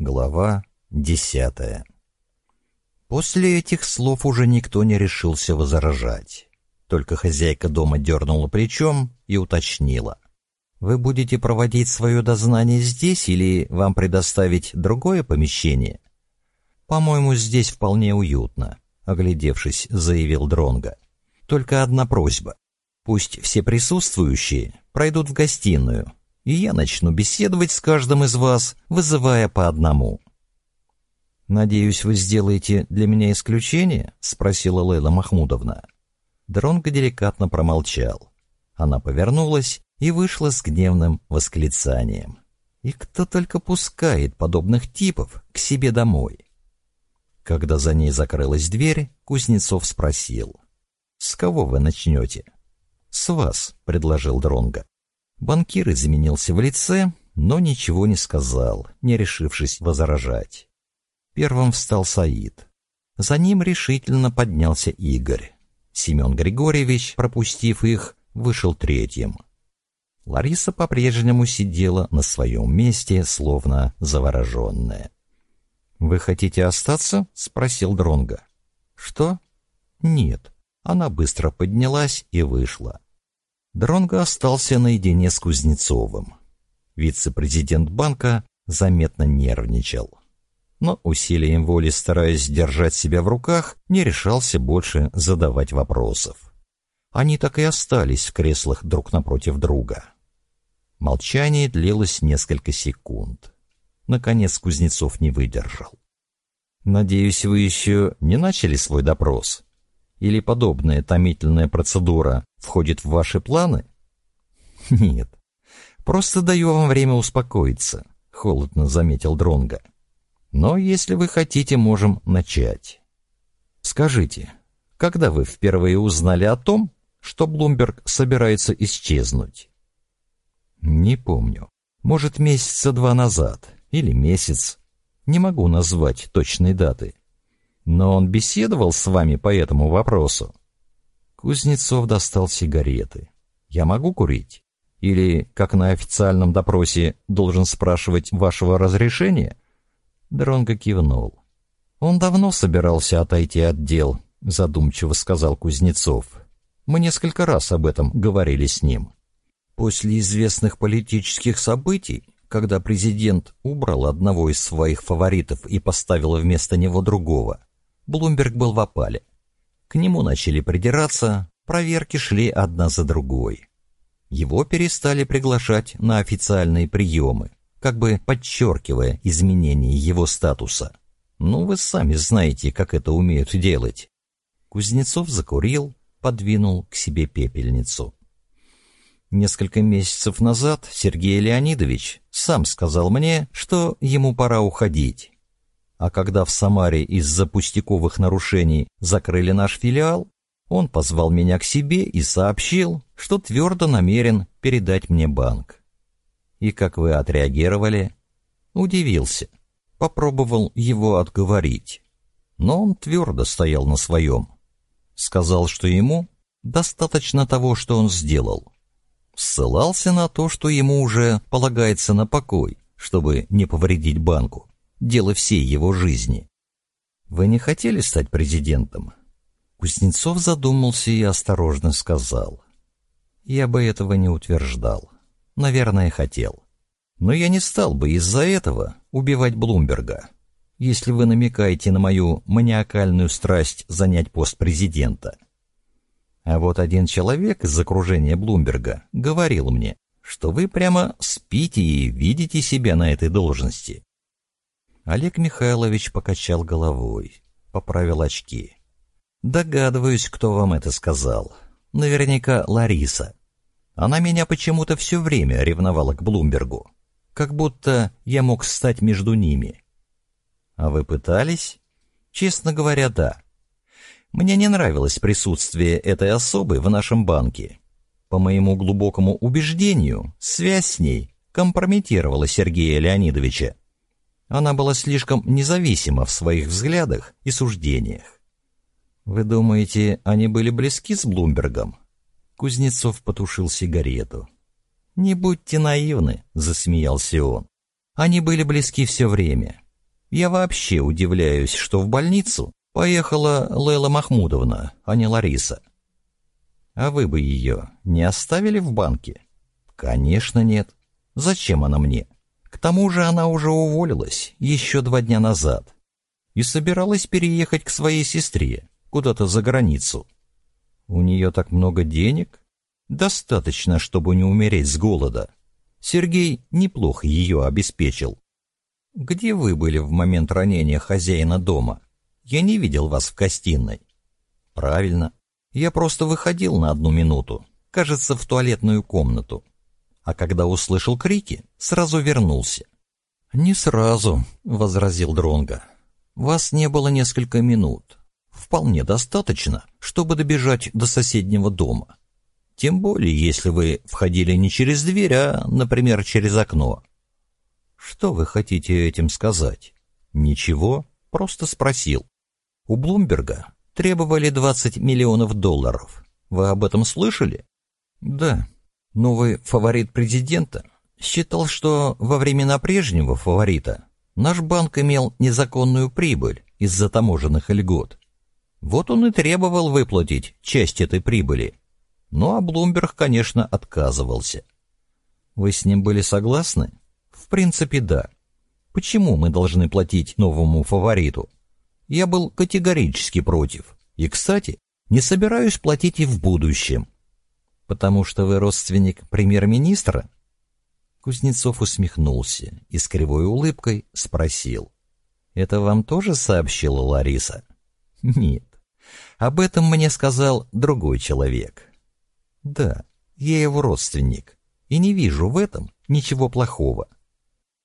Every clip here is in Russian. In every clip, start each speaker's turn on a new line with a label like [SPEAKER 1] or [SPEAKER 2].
[SPEAKER 1] Глава десятая После этих слов уже никто не решился возражать. Только хозяйка дома дернула плечом и уточнила. «Вы будете проводить свое дознание здесь или вам предоставить другое помещение?» «По-моему, здесь вполне уютно», — оглядевшись, заявил Дронга. «Только одна просьба. Пусть все присутствующие пройдут в гостиную, и я начну беседовать с каждым из вас, вызывая по одному. «Надеюсь, вы сделаете для меня исключение?» — спросила Лейла Махмудовна. Дронго деликатно промолчал. Она повернулась и вышла с гневным восклицанием. «И кто только пускает подобных типов к себе домой?» Когда за ней закрылась дверь, Кузнецов спросил. «С кого вы начнете?» «С вас», — предложил Дронго. Банкир изменился в лице, но ничего не сказал, не решившись возражать. Первым встал Саид. За ним решительно поднялся Игорь. Семен Григорьевич, пропустив их, вышел третьим. Лариса по-прежнему сидела на своем месте, словно завороженная. «Вы хотите остаться?» — спросил Дронга. «Что?» «Нет». Она быстро поднялась и вышла. Дронго остался наедине с Кузнецовым. Вице-президент банка заметно нервничал. Но усилием воли, стараясь держать себя в руках, не решался больше задавать вопросов. Они так и остались в креслах друг напротив друга. Молчание длилось несколько секунд. Наконец Кузнецов не выдержал. «Надеюсь, вы еще не начали свой допрос?» Или подобная томительная процедура входит в ваши планы? Нет. Просто даю вам время успокоиться, холодно заметил Дронга. Но если вы хотите, можем начать. Скажите, когда вы впервые узнали о том, что Блумберг собирается исчезнуть? Не помню. Может, месяца два назад или месяц. Не могу назвать точной даты. Но он беседовал с вами по этому вопросу. Кузнецов достал сигареты. Я могу курить? Или, как на официальном допросе, должен спрашивать вашего разрешения? Дронго кивнул. Он давно собирался отойти от дел, задумчиво сказал Кузнецов. Мы несколько раз об этом говорили с ним. После известных политических событий, когда президент убрал одного из своих фаворитов и поставил вместо него другого, Блумберг был в опале. К нему начали придираться, проверки шли одна за другой. Его перестали приглашать на официальные приемы, как бы подчеркивая изменение его статуса. Ну, вы сами знаете, как это умеют делать. Кузнецов закурил, подвинул к себе пепельницу. Несколько месяцев назад Сергей Леонидович сам сказал мне, что ему пора уходить. А когда в Самаре из-за пустяковых нарушений закрыли наш филиал, он позвал меня к себе и сообщил, что твердо намерен передать мне банк. И как вы отреагировали? Удивился. Попробовал его отговорить. Но он твердо стоял на своем. Сказал, что ему достаточно того, что он сделал. Ссылался на то, что ему уже полагается на покой, чтобы не повредить банку дело всей его жизни. Вы не хотели стать президентом? Кузнецов задумался и осторожно сказал. Я бы этого не утверждал. Наверное, хотел. Но я не стал бы из-за этого убивать Блумберга. Если вы намекаете на мою маниакальную страсть занять пост президента. А вот один человек из окружения Блумберга говорил мне, что вы прямо спите и видите себя на этой должности. Олег Михайлович покачал головой, поправил очки. «Догадываюсь, кто вам это сказал. Наверняка Лариса. Она меня почему-то все время ревновала к Блумбергу. Как будто я мог стать между ними». «А вы пытались?» «Честно говоря, да. Мне не нравилось присутствие этой особы в нашем банке. По моему глубокому убеждению, связь с ней компрометировала Сергея Леонидовича. Она была слишком независима в своих взглядах и суждениях. «Вы думаете, они были близки с Блумбергом?» Кузнецов потушил сигарету. «Не будьте наивны», — засмеялся он. «Они были близки все время. Я вообще удивляюсь, что в больницу поехала Лейла Махмудовна, а не Лариса. А вы бы ее не оставили в банке? Конечно, нет. Зачем она мне? К тому же она уже уволилась еще два дня назад и собиралась переехать к своей сестре, куда-то за границу. У нее так много денег? Достаточно, чтобы не умереть с голода. Сергей неплохо ее обеспечил. Где вы были в момент ранения хозяина дома? Я не видел вас в гостиной. Правильно. Я просто выходил на одну минуту, кажется, в туалетную комнату. А когда услышал крики, сразу вернулся. Не сразу, возразил Дронга. Вас не было несколько минут. Вполне достаточно, чтобы добежать до соседнего дома. Тем более, если вы входили не через дверь, а, например, через окно. Что вы хотите этим сказать? Ничего, просто спросил. У Блумберга требовали 20 миллионов долларов. Вы об этом слышали? Да. Новый фаворит президента считал, что во времена прежнего фаворита наш банк имел незаконную прибыль из-за таможенных льгот. Вот он и требовал выплатить часть этой прибыли. Ну а Блумберг, конечно, отказывался. Вы с ним были согласны? В принципе, да. Почему мы должны платить новому фавориту? Я был категорически против. И, кстати, не собираюсь платить и в будущем. Потому что вы родственник премьер-министра? Кузнецов усмехнулся и с кривой улыбкой спросил. «Это вам тоже сообщила Лариса?» «Нет. Об этом мне сказал другой человек. Да, я его родственник, и не вижу в этом ничего плохого.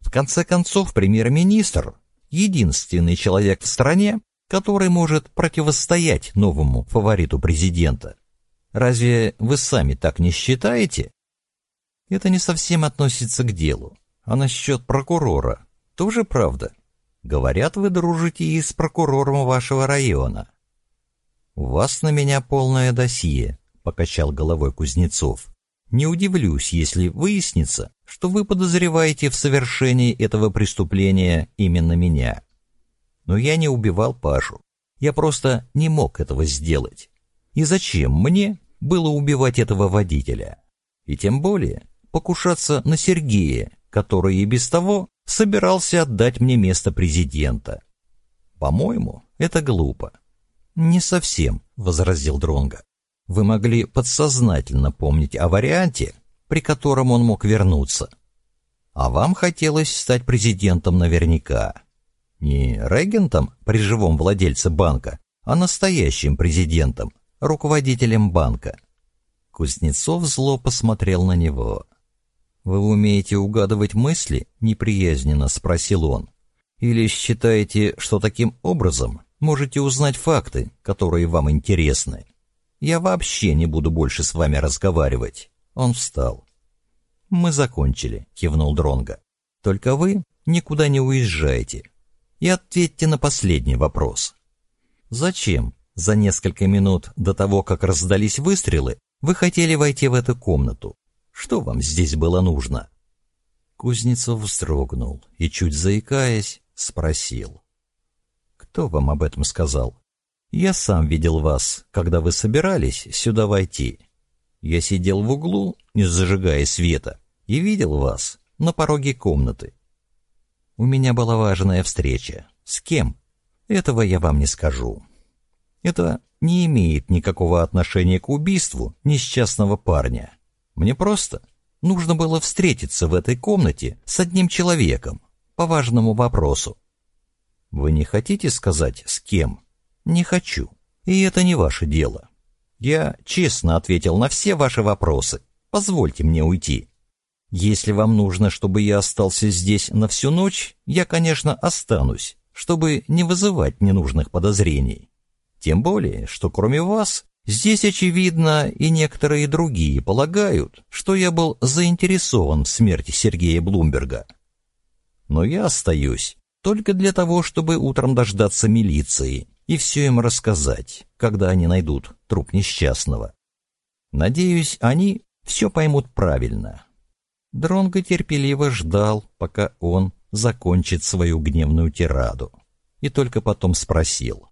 [SPEAKER 1] В конце концов, премьер-министр — единственный человек в стране, который может противостоять новому фавориту президента. Разве вы сами так не считаете? Это не совсем относится к делу. А насчет прокурора тоже правда. Говорят, вы дружите и с прокурором вашего района. У вас на меня полное досье, — покачал головой Кузнецов. «Не удивлюсь, если выяснится, что вы подозреваете в совершении этого преступления именно меня. Но я не убивал Пашу. Я просто не мог этого сделать. И зачем мне было убивать этого водителя? И тем более покушаться на Сергея, который и без того собирался отдать мне место президента. По-моему, это глупо. Не совсем, возразил Дронга. Вы могли подсознательно помнить о варианте, при котором он мог вернуться. А вам хотелось стать президентом наверняка. Не регентом при живом владельце банка, а настоящим президентом, руководителем банка. Кузнецов зло посмотрел на него. «Вы умеете угадывать мысли?» — неприязненно спросил он. «Или считаете, что таким образом можете узнать факты, которые вам интересны?» Я вообще не буду больше с вами разговаривать. Он встал. Мы закончили, кивнул Дронга. Только вы никуда не уезжаете. И ответьте на последний вопрос. Зачем за несколько минут до того, как раздались выстрелы, вы хотели войти в эту комнату? Что вам здесь было нужно? Кузнецов вздрогнул и, чуть заикаясь, спросил. «Кто вам об этом сказал?» Я сам видел вас, когда вы собирались сюда войти. Я сидел в углу, не зажигая света, и видел вас на пороге комнаты. У меня была важная встреча. С кем? Этого я вам не скажу. Это не имеет никакого отношения к убийству несчастного парня. Мне просто нужно было встретиться в этой комнате с одним человеком по важному вопросу. Вы не хотите сказать, с кем? Не хочу. И это не ваше дело. Я честно ответил на все ваши вопросы. Позвольте мне уйти. Если вам нужно, чтобы я остался здесь на всю ночь, я, конечно, останусь, чтобы не вызывать ненужных подозрений. Тем более, что кроме вас, здесь, очевидно, и некоторые другие полагают, что я был заинтересован в смерти Сергея Блумберга. Но я остаюсь только для того, чтобы утром дождаться милиции и все им рассказать, когда они найдут труп несчастного. Надеюсь, они все поймут правильно. Дронго терпеливо ждал, пока он закончит свою гневную тираду, и только потом спросил.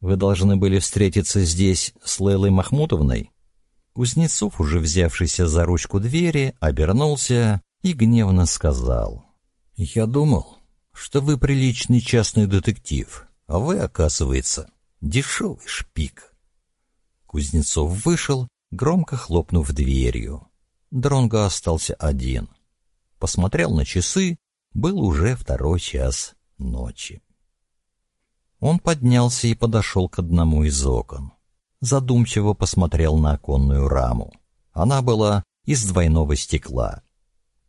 [SPEAKER 1] «Вы должны были встретиться здесь с Лейлой Махмутовной?» Кузнецов, уже взявшийся за ручку двери, обернулся и гневно сказал. «Я думал, что вы приличный частный детектив, а вы, оказывается, дешевый шпик». Кузнецов вышел, громко хлопнув дверью. Дронго остался один. Посмотрел на часы, был уже второй час ночи. Он поднялся и подошел к одному из окон задумчиво посмотрел на оконную раму. Она была из двойного стекла.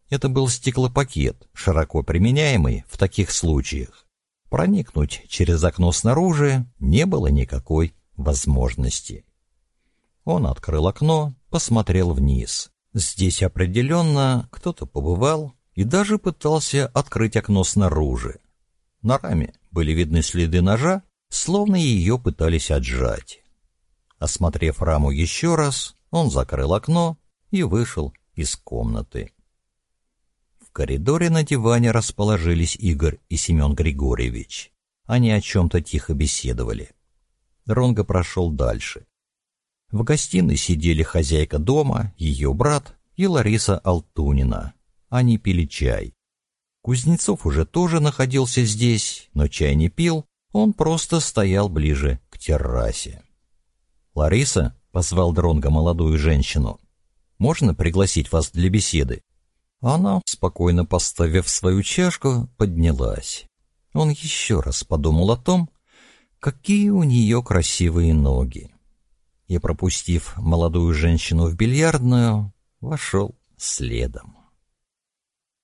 [SPEAKER 1] Это был стеклопакет, широко применяемый в таких случаях. Проникнуть через окно снаружи не было никакой возможности. Он открыл окно, посмотрел вниз. Здесь определенно кто-то побывал и даже пытался открыть окно снаружи. На раме были видны следы ножа, словно ее пытались отжать. Осмотрев раму еще раз, он закрыл окно и вышел из комнаты. В коридоре на диване расположились Игорь и Семен Григорьевич. Они о чем-то тихо беседовали. Ронго прошел дальше. В гостиной сидели хозяйка дома, ее брат и Лариса Алтунина. Они пили чай. Кузнецов уже тоже находился здесь, но чай не пил, он просто стоял ближе к террасе. «Лариса», — позвал Дронго молодую женщину, — «можно пригласить вас для беседы?» Она, спокойно поставив свою чашку, поднялась. Он еще раз подумал о том, какие у нее красивые ноги. И, пропустив молодую женщину в бильярдную, вошел следом.